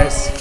guys.